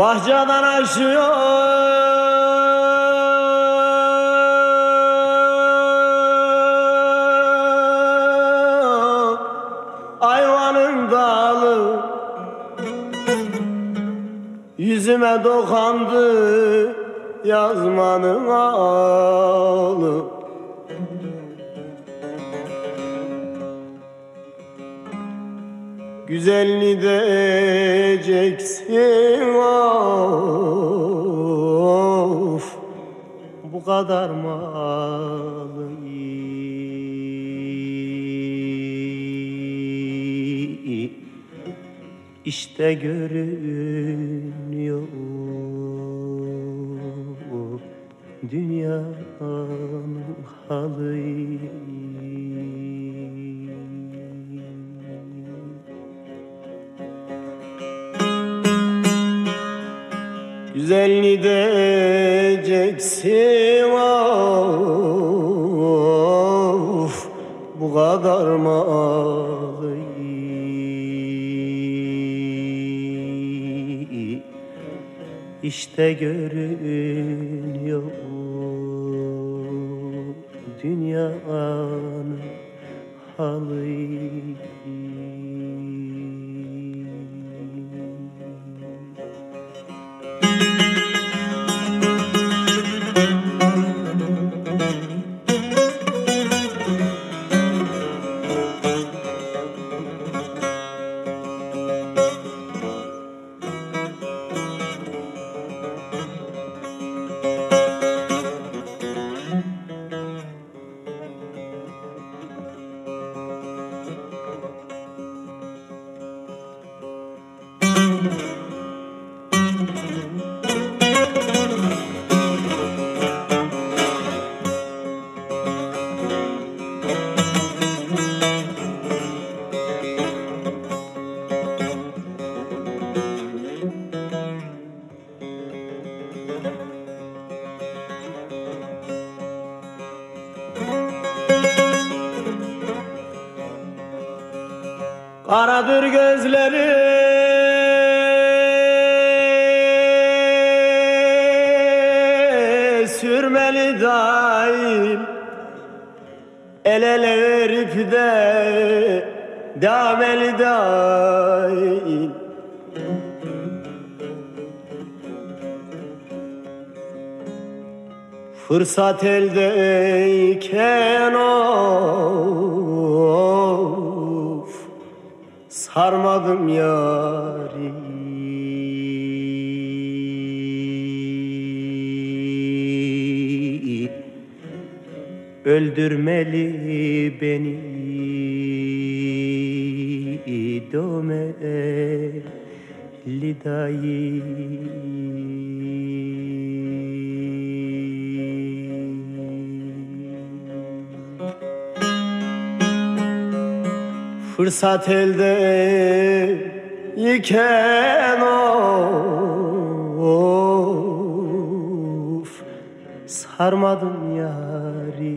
Bahçeden aşıyor Ayvanın dalı Yüzüme dokandı yazmanın ağlı Güzelliği diyeceksin of. Bu kadar malı işte görünüyor. Dünyanın halı Güzelliği diyeceksin of Bu kadar malı işte görünüyor dünyanın halı Karadır gözleri. Sürmeli daim. El ele verip de Dameli daim. Fırsat eldeyken of Sarmadım yari Öldürmeli beni Domeli dayı Fırsat elde iken of Sarmadım yari.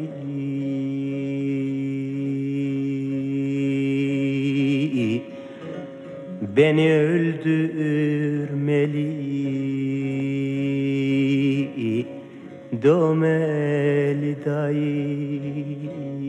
Beni öldürmeli. Domeli dayı